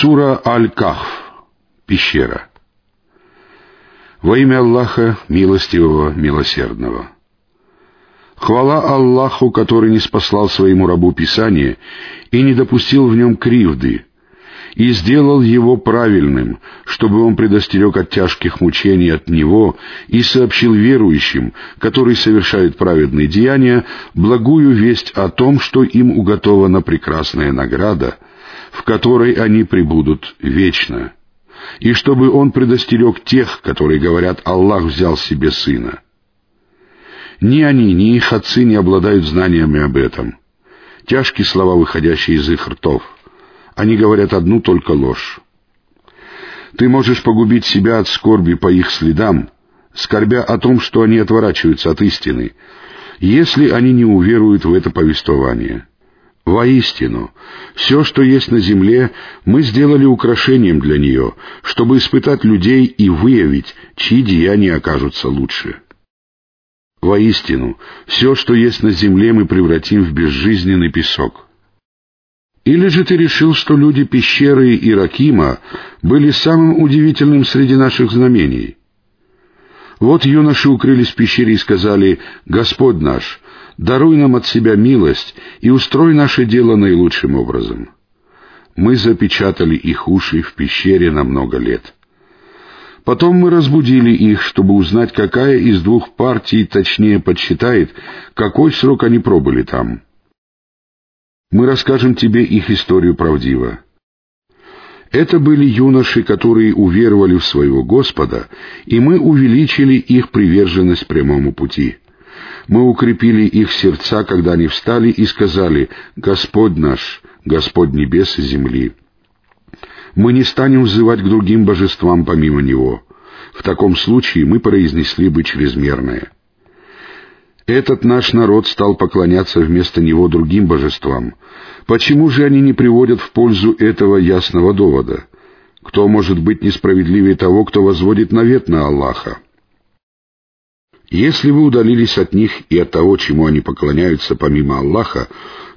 Сура Аль-Кахф. Пещера. Во имя Аллаха, милостивого, милосердного. Хвала Аллаху, который не спаслал своему рабу Писание и не допустил в нем кривды, и сделал его правильным, чтобы он предостерег от тяжких мучений от него и сообщил верующим, которые совершают праведные деяния, благую весть о том, что им уготована прекрасная награда, в которой они пребудут вечно, и чтобы он предостерег тех, которые говорят «Аллах взял себе сына». Ни они, ни их отцы не обладают знаниями об этом. Тяжкие слова, выходящие из их ртов. Они говорят одну только ложь. Ты можешь погубить себя от скорби по их следам, скорбя о том, что они отворачиваются от истины, если они не уверуют в это повествование. Воистину, все, что есть на земле, мы сделали украшением для нее, чтобы испытать людей и выявить, чьи деяния окажутся лучше. Воистину, все, что есть на земле, мы превратим в безжизненный песок. Или же ты решил, что люди пещеры и Ракима были самым удивительным среди наших знамений? Вот юноши укрылись в пещере и сказали, «Господь наш, даруй нам от себя милость и устрой наше дело наилучшим образом». Мы запечатали их уши в пещере на много лет. Потом мы разбудили их, чтобы узнать, какая из двух партий точнее подсчитает, какой срок они пробыли там. Мы расскажем тебе их историю правдиво. Это были юноши, которые уверовали в своего Господа, и мы увеличили их приверженность прямому пути. Мы укрепили их сердца, когда они встали и сказали «Господь наш, Господь небес и земли». Мы не станем взывать к другим божествам помимо Него. В таком случае мы произнесли бы чрезмерное. Этот наш народ стал поклоняться вместо него другим божествам. Почему же они не приводят в пользу этого ясного довода? Кто может быть несправедливее того, кто возводит навет на Аллаха? Если вы удалились от них и от того, чему они поклоняются помимо Аллаха,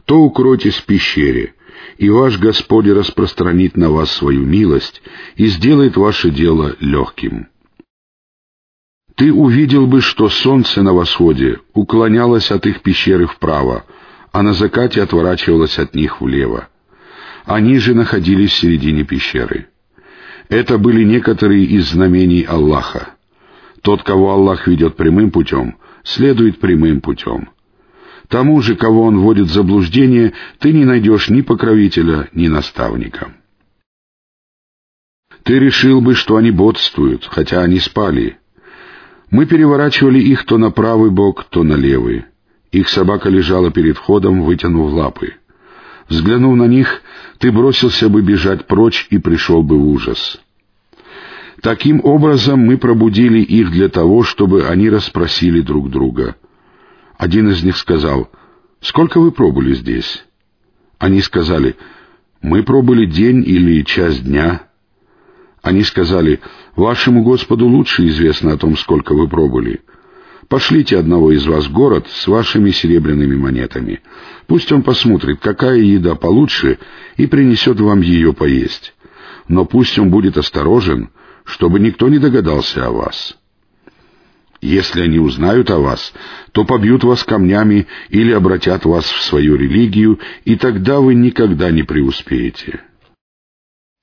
то укройтесь в пещере, и ваш Господь распространит на вас свою милость и сделает ваше дело легким. Ты увидел бы, что солнце на восходе уклонялось от их пещеры вправо, а на закате отворачивалось от них влево. Они же находились в середине пещеры. Это были некоторые из знамений Аллаха. Тот, кого Аллах ведет прямым путем, следует прямым путем. Тому же, кого Он вводит в заблуждение, ты не найдешь ни покровителя, ни наставника. Ты решил бы, что они бодствуют, хотя они спали. Мы переворачивали их то на правый бок, то на левый. Их собака лежала перед входом, вытянув лапы. Взглянув на них, ты бросился бы бежать прочь и пришел бы в ужас. Таким образом мы пробудили их для того, чтобы они расспросили друг друга. Один из них сказал, «Сколько вы пробыли здесь?» Они сказали, «Мы пробыли день или час дня». Они сказали, «Вашему Господу лучше известно о том, сколько вы пробыли. Пошлите одного из вас в город с вашими серебряными монетами. Пусть он посмотрит, какая еда получше, и принесет вам ее поесть. Но пусть он будет осторожен, чтобы никто не догадался о вас. Если они узнают о вас, то побьют вас камнями или обратят вас в свою религию, и тогда вы никогда не преуспеете.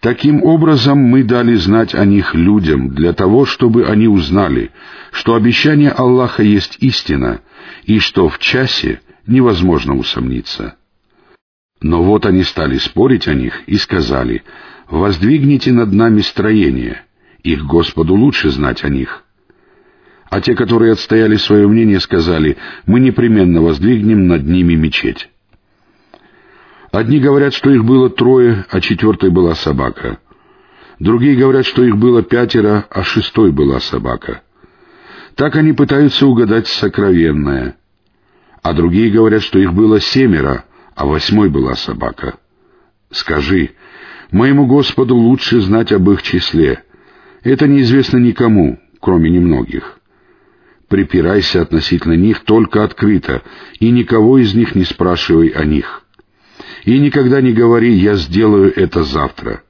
Таким образом мы дали знать о них людям, для того, чтобы они узнали, что обещание Аллаха есть истина, и что в часе невозможно усомниться. Но вот они стали спорить о них и сказали, «Воздвигните над нами строение, их Господу лучше знать о них». А те, которые отстояли свое мнение, сказали, «Мы непременно воздвигнем над ними мечеть». Одни говорят, что их было трое, а четвертой была собака. Другие говорят, что их было пятеро, а шестой была собака. Так они пытаются угадать сокровенное. А другие говорят, что их было семеро, а восьмой была собака. Скажи, моему Господу лучше знать об их числе. Это неизвестно никому, кроме немногих. Припирайся относительно них только открыто, и никого из них не спрашивай о них. И никогда не говори «я сделаю это завтра».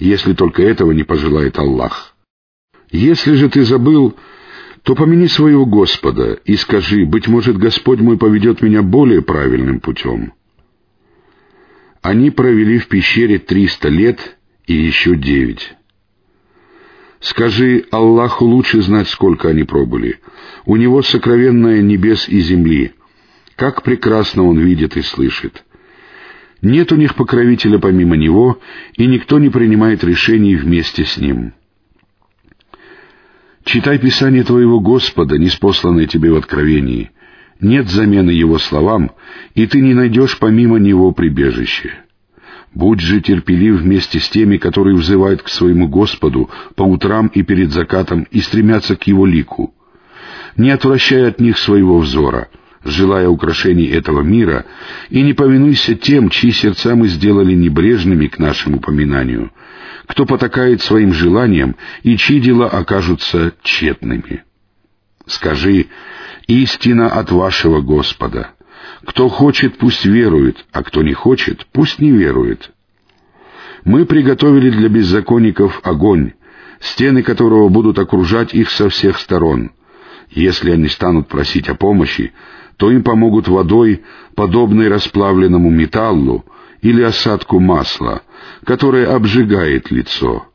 если только этого не пожелает Аллах. Если же ты забыл, то помяни своего Господа и скажи, быть может, Господь мой поведет меня более правильным путем. Они провели в пещере триста лет и еще девять. Скажи, Аллаху лучше знать, сколько они пробыли. У Него сокровенное небес и земли. Как прекрасно Он видит и слышит. Нет у них покровителя помимо Него, и никто не принимает решений вместе с Ним. Читай Писание твоего Господа, неспосланное тебе в откровении. Нет замены Его словам, и ты не найдешь помимо Него прибежище. Будь же терпелив вместе с теми, которые взывают к своему Господу по утрам и перед закатом и стремятся к Его лику. Не отвращай от них своего взора, желая украшений этого мира, и не повинуйся тем, чьи сердца мы сделали небрежными к нашему упоминанию, кто потакает своим желаниям и чьи дела окажутся тщетными. Скажи, истина от вашего Господа. Кто хочет, пусть верует, а кто не хочет, пусть не верует. Мы приготовили для беззаконников огонь, стены которого будут окружать их со всех сторон. Если они станут просить о помощи, то им помогут водой, подобной расплавленному металлу, или осадку масла, которое обжигает лицо.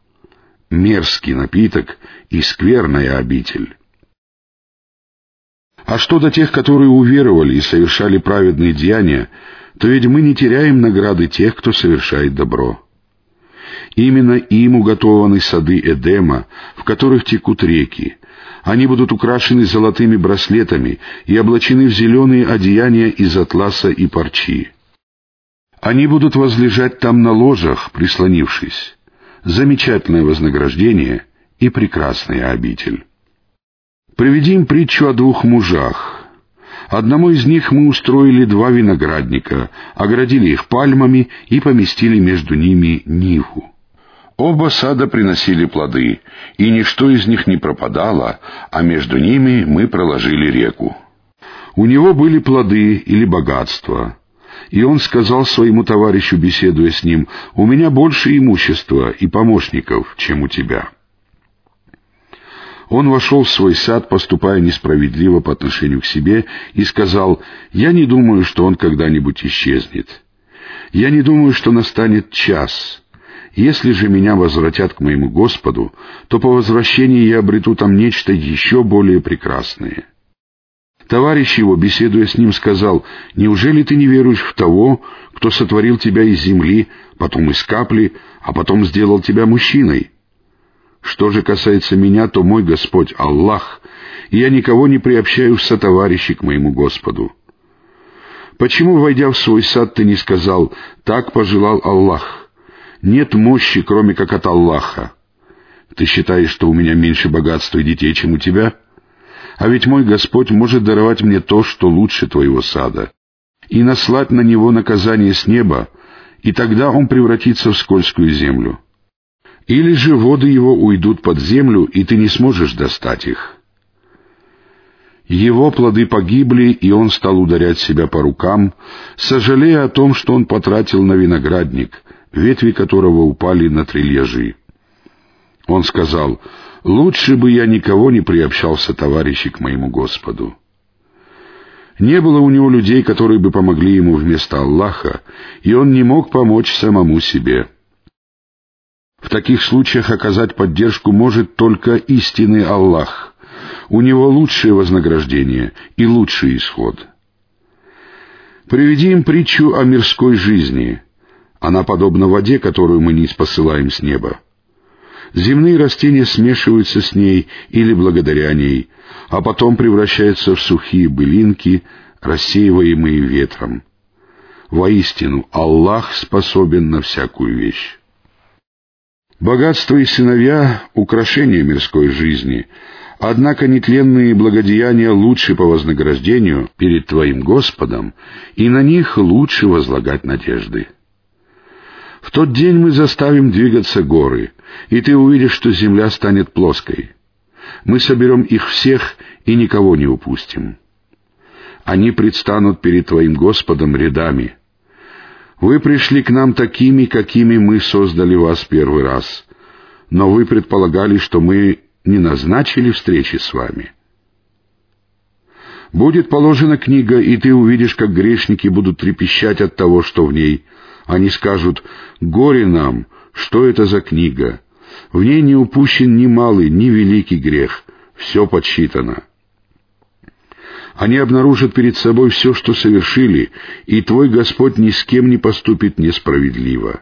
Мерзкий напиток и скверная обитель. А что до тех, которые уверовали и совершали праведные деяния, то ведь мы не теряем награды тех, кто совершает добро. Именно им уготованы сады Эдема, в которых текут реки. Они будут украшены золотыми браслетами и облачены в зеленые одеяния из атласа и парчи. Они будут возлежать там на ложах, прислонившись. Замечательное вознаграждение и прекрасная обитель. Приведим притчу о двух мужах. Одному из них мы устроили два виноградника, оградили их пальмами и поместили между ними ниву. Оба сада приносили плоды, и ничто из них не пропадало, а между ними мы проложили реку. У него были плоды или богатства, и он сказал своему товарищу, беседуя с ним, «У меня больше имущества и помощников, чем у тебя». Он вошел в свой сад, поступая несправедливо по отношению к себе, и сказал, «Я не думаю, что он когда-нибудь исчезнет. Я не думаю, что настанет час. Если же меня возвратят к моему Господу, то по возвращении я обрету там нечто еще более прекрасное». Товарищ его, беседуя с ним, сказал, «Неужели ты не веруешь в того, кто сотворил тебя из земли, потом из капли, а потом сделал тебя мужчиной?» Что же касается меня, то мой Господь — Аллах, и я никого не приобщаю в сотоварищи к моему Господу. Почему, войдя в свой сад, ты не сказал «так пожелал Аллах»? Нет мощи, кроме как от Аллаха. Ты считаешь, что у меня меньше богатства и детей, чем у тебя? А ведь мой Господь может даровать мне то, что лучше твоего сада, и наслать на него наказание с неба, и тогда он превратится в скользкую землю. Или же воды его уйдут под землю, и ты не сможешь достать их. Его плоды погибли, и он стал ударять себя по рукам, сожалея о том, что он потратил на виноградник, ветви которого упали на трильяжи. Он сказал, «Лучше бы я никого не приобщался, товарищи, к моему Господу». Не было у него людей, которые бы помогли ему вместо Аллаха, и он не мог помочь самому себе. В таких случаях оказать поддержку может только истинный Аллах. У него лучшее вознаграждение и лучший исход. Приведи им притчу о мирской жизни. Она подобна воде, которую мы не спосылаем с неба. Земные растения смешиваются с ней или благодаря ней, а потом превращаются в сухие былинки, рассеиваемые ветром. Воистину, Аллах способен на всякую вещь. Богатство и сыновья — украшения мирской жизни, однако нетленные благодеяния лучше по вознаграждению перед Твоим Господом, и на них лучше возлагать надежды. В тот день мы заставим двигаться горы, и ты увидишь, что земля станет плоской. Мы соберем их всех и никого не упустим. Они предстанут перед Твоим Господом рядами — Вы пришли к нам такими, какими мы создали вас первый раз, но вы предполагали, что мы не назначили встречи с вами. Будет положена книга, и ты увидишь, как грешники будут трепещать от того, что в ней. Они скажут «Горе нам! Что это за книга? В ней не упущен ни малый, ни великий грех. Все подсчитано». Они обнаружат перед собой все, что совершили, и твой Господь ни с кем не поступит несправедливо.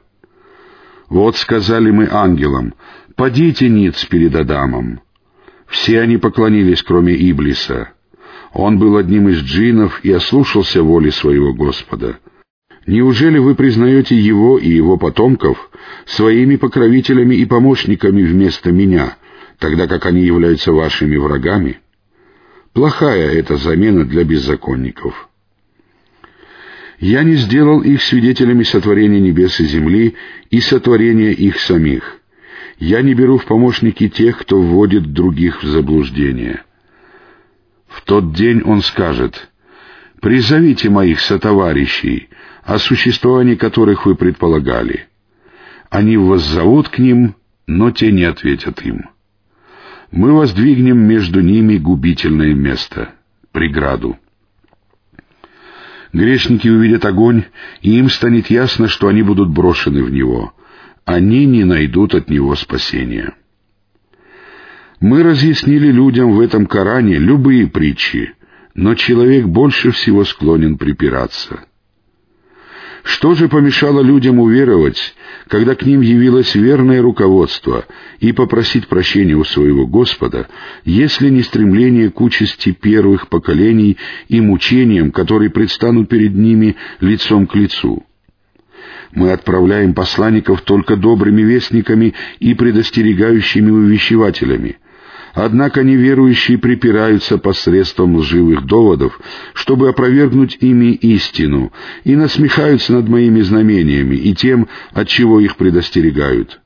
Вот сказали мы ангелам, «Падите ниц перед Адамом». Все они поклонились, кроме Иблиса. Он был одним из джинов и ослушался воли своего Господа. Неужели вы признаете его и его потомков своими покровителями и помощниками вместо меня, тогда как они являются вашими врагами?» Плохая эта замена для беззаконников. Я не сделал их свидетелями сотворения небес и земли и сотворения их самих. Я не беру в помощники тех, кто вводит других в заблуждение. В тот день он скажет, «Призовите моих сотоварищей, о существовании которых вы предполагали». Они воззовут к ним, но те не ответят им мы воздвигнем между ними губительное место, преграду. Грешники увидят огонь, и им станет ясно, что они будут брошены в него. Они не найдут от него спасения. Мы разъяснили людям в этом Коране любые притчи, но человек больше всего склонен припираться — что же помешало людям уверовать, когда к ним явилось верное руководство, и попросить прощения у своего Господа, если не стремление к участи первых поколений и мучениям, которые предстанут перед ними лицом к лицу? Мы отправляем посланников только добрыми вестниками и предостерегающими увещевателями, Однако неверующие припираются посредством лживых доводов, чтобы опровергнуть ими истину, и насмехаются над моими знамениями и тем, от чего их предостерегают.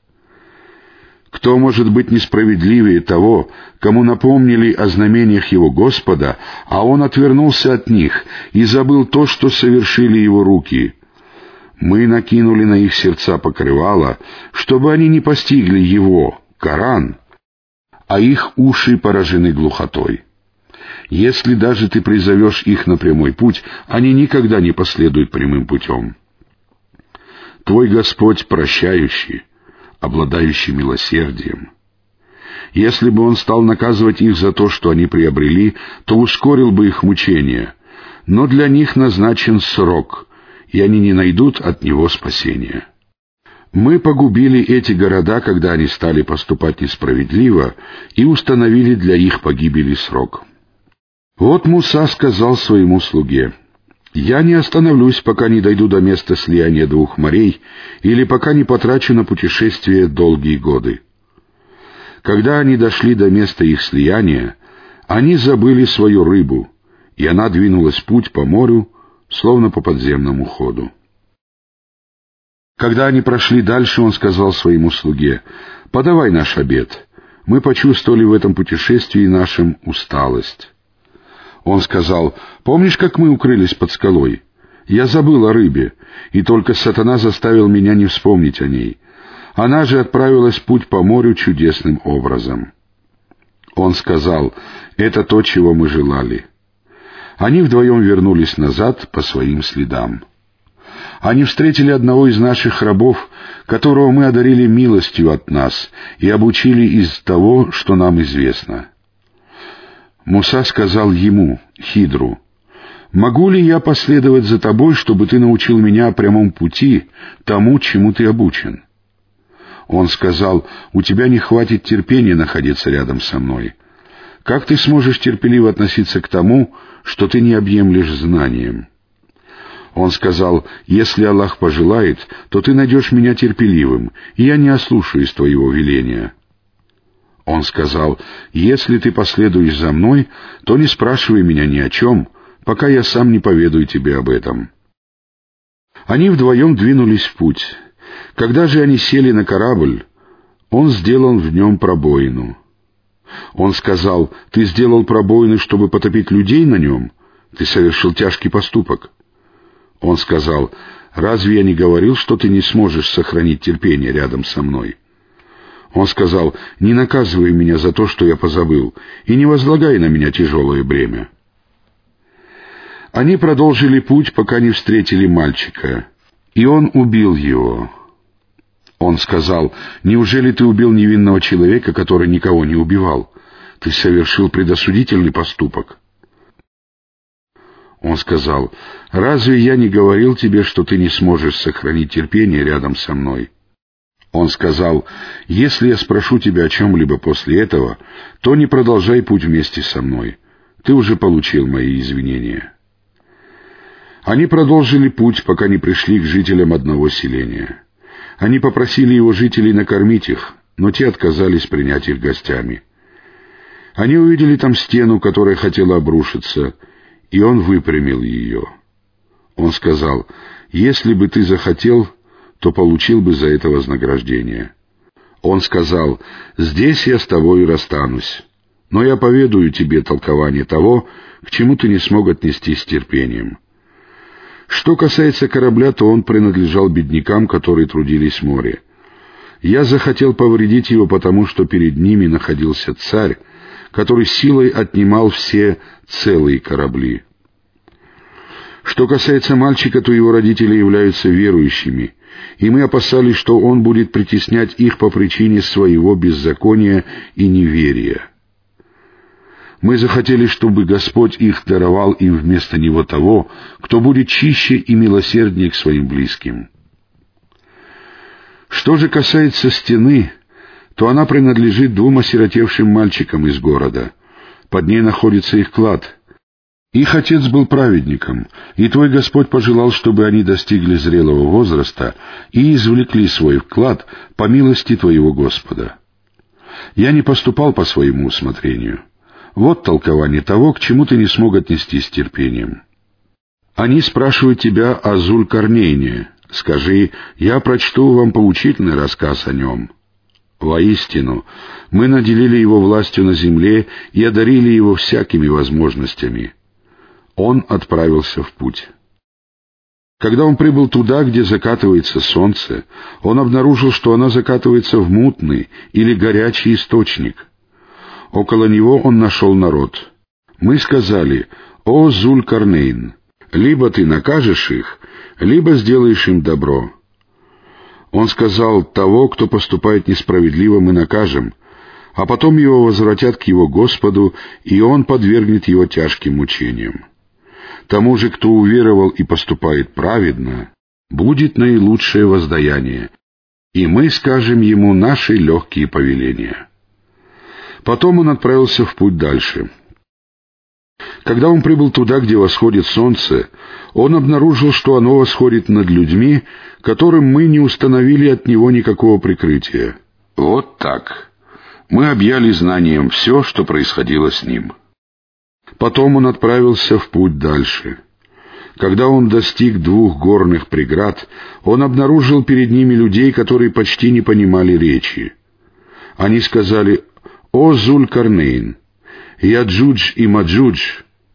Кто может быть несправедливее того, кому напомнили о знамениях его Господа, а он отвернулся от них и забыл то, что совершили его руки? Мы накинули на их сердца покрывало, чтобы они не постигли его, Коран, а их уши поражены глухотой. Если даже ты призовешь их на прямой путь, они никогда не последуют прямым путем. Твой Господь прощающий, обладающий милосердием. Если бы Он стал наказывать их за то, что они приобрели, то ускорил бы их мучения, но для них назначен срок, и они не найдут от Него спасения. Мы погубили эти города, когда они стали поступать несправедливо, и установили для их погибели срок. Вот Муса сказал своему слуге, «Я не остановлюсь, пока не дойду до места слияния двух морей, или пока не потрачу на путешествие долгие годы». Когда они дошли до места их слияния, они забыли свою рыбу, и она двинулась путь по морю, словно по подземному ходу. Когда они прошли дальше, он сказал своему слуге, «Подавай наш обед. Мы почувствовали в этом путешествии нашим усталость». Он сказал, «Помнишь, как мы укрылись под скалой? Я забыл о рыбе, и только сатана заставил меня не вспомнить о ней. Она же отправилась путь по морю чудесным образом». Он сказал, «Это то, чего мы желали». Они вдвоем вернулись назад по своим следам они встретили одного из наших рабов, которого мы одарили милостью от нас и обучили из того, что нам известно. Муса сказал ему, Хидру, «Могу ли я последовать за тобой, чтобы ты научил меня прямом пути, тому, чему ты обучен?» Он сказал, «У тебя не хватит терпения находиться рядом со мной. Как ты сможешь терпеливо относиться к тому, что ты не объемлешь знанием?» Он сказал, «Если Аллах пожелает, то ты найдешь меня терпеливым, и я не ослушаюсь твоего веления». Он сказал, «Если ты последуешь за мной, то не спрашивай меня ни о чем, пока я сам не поведаю тебе об этом». Они вдвоем двинулись в путь. Когда же они сели на корабль, он сделал в нем пробоину. Он сказал, «Ты сделал пробоины, чтобы потопить людей на нем? Ты совершил тяжкий поступок». Он сказал, разве я не говорил, что ты не сможешь сохранить терпение рядом со мной?» Он сказал, «Не наказывай меня за то, что я позабыл, и не возлагай на меня тяжелое бремя». Они продолжили путь, пока не встретили мальчика, и он убил его. Он сказал, «Неужели ты убил невинного человека, который никого не убивал? Ты совершил предосудительный поступок». Он сказал, «Разве я не говорил тебе, что ты не сможешь сохранить терпение рядом со мной?» Он сказал, «Если я спрошу тебя о чем-либо после этого, то не продолжай путь вместе со мной. Ты уже получил мои извинения». Они продолжили путь, пока не пришли к жителям одного селения. Они попросили его жителей накормить их, но те отказались принять их гостями. Они увидели там стену, которая хотела обрушиться, и он выпрямил ее. Он сказал, «Если бы ты захотел, то получил бы за это вознаграждение». Он сказал, «Здесь я с тобой расстанусь, но я поведаю тебе толкование того, к чему ты не смог отнестись с терпением». Что касается корабля, то он принадлежал беднякам, которые трудились в море. Я захотел повредить его, потому что перед ними находился царь, который силой отнимал все целые корабли. Что касается мальчика, то его родители являются верующими, и мы опасались, что он будет притеснять их по причине своего беззакония и неверия. Мы захотели, чтобы Господь их даровал им вместо него того, кто будет чище и милосерднее к своим близким. Что же касается стены, то она принадлежит двум осиротевшим мальчикам из города. Под ней находится их клад. Их отец был праведником, и твой Господь пожелал, чтобы они достигли зрелого возраста и извлекли свой вклад по милости твоего Господа. Я не поступал по своему усмотрению. Вот толкование того, к чему ты не смог отнестись с терпением. Они спрашивают тебя о Зуль-Корнейне. Скажи, я прочту вам поучительный рассказ о нем. Воистину, мы наделили его властью на земле и одарили его всякими возможностями. Он отправился в путь. Когда он прибыл туда, где закатывается солнце, он обнаружил, что оно закатывается в мутный или горячий источник. Около него он нашел народ. Мы сказали, «О, Зуль-Карнейн, либо ты накажешь их, либо сделаешь им добро». Он сказал, «Того, кто поступает несправедливо, мы накажем, а потом его возвратят к его Господу, и он подвергнет его тяжким мучениям. Тому же, кто уверовал и поступает праведно, будет наилучшее воздаяние, и мы скажем ему наши легкие повеления». Потом он отправился в путь дальше. Когда он прибыл туда, где восходит солнце, он обнаружил, что оно восходит над людьми, которым мы не установили от него никакого прикрытия. Вот так. Мы объяли знанием все, что происходило с ним. Потом он отправился в путь дальше. Когда он достиг двух горных преград, он обнаружил перед ними людей, которые почти не понимали речи. Они сказали «О Зуль-Карнейн! Яджудж и Маджудж,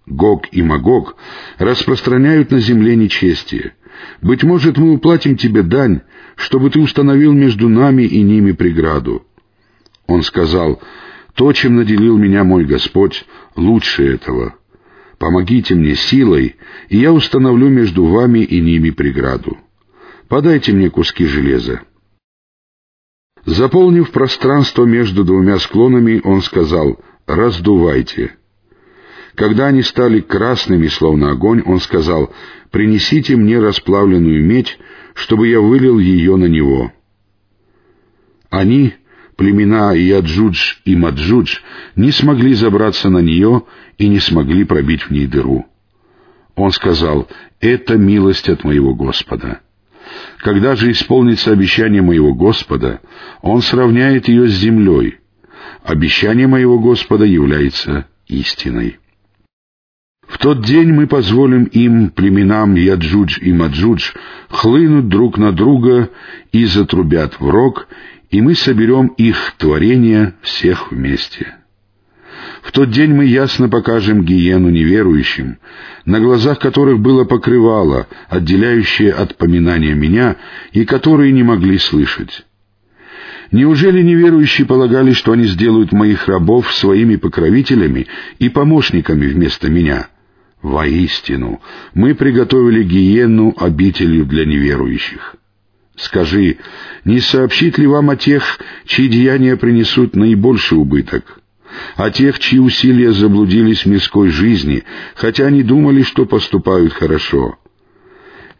Гог и Магог распространяют на земле нечестие. Быть может, мы уплатим тебе дань, чтобы ты установил между нами и ними преграду». Он сказал, «То, чем наделил меня мой Господь, лучше этого. Помогите мне силой, и я установлю между вами и ними преграду. Подайте мне куски железа». Заполнив пространство между двумя склонами, он сказал «раздувайте». Когда они стали красными, словно огонь, он сказал «принесите мне расплавленную медь, чтобы я вылил ее на него». Они, племена Яджудж и Маджудж, не смогли забраться на нее и не смогли пробить в ней дыру. Он сказал «это милость от моего Господа». Когда же исполнится обещание моего Господа, Он сравняет ее с землей. Обещание моего Господа является истиной. В тот день мы позволим им, племенам Яджудж и Маджудж, хлынуть друг на друга и затрубят в рог, и мы соберем их творения всех вместе. В тот день мы ясно покажем геенну неверующим, на глазах которых было покрывало, отделяющее от поминания меня, и которые не могли слышать. Неужели неверующие полагали, что они сделают моих рабов своими покровителями и помощниками вместо меня? Воистину, мы приготовили гиену обителью для неверующих. Скажи, не сообщит ли вам о тех, чьи деяния принесут наибольший убыток? О тех, чьи усилия заблудились в мирской жизни, хотя они думали, что поступают хорошо.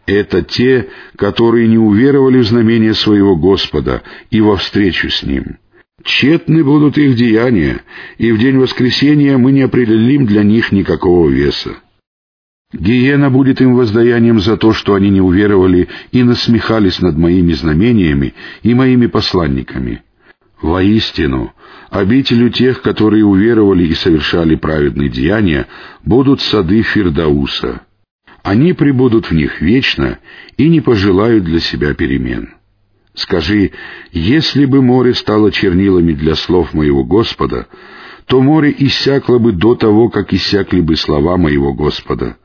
Это те, которые не уверовали в знамение своего Господа и во встречу с Ним. Тщетны будут их деяния, и в день воскресения мы не определим для них никакого веса. Гиена будет им воздаянием за то, что они не уверовали и насмехались над моими знамениями и моими посланниками. Воистину, обителю тех, которые уверовали и совершали праведные деяния, будут сады Фирдауса. Они пребудут в них вечно и не пожелают для себя перемен. Скажи, если бы море стало чернилами для слов моего Господа, то море иссякло бы до того, как иссякли бы слова моего Господа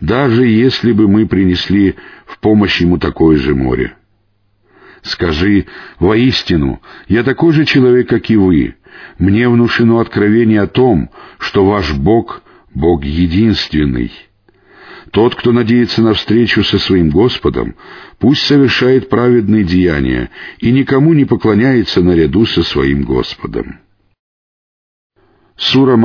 даже если бы мы принесли в помощь ему такое же море. Скажи, воистину, я такой же человек, как и вы. Мне внушено откровение о том, что ваш Бог — Бог единственный. Тот, кто надеется на встречу со своим Господом, пусть совершает праведные деяния и никому не поклоняется наряду со своим Господом. Сура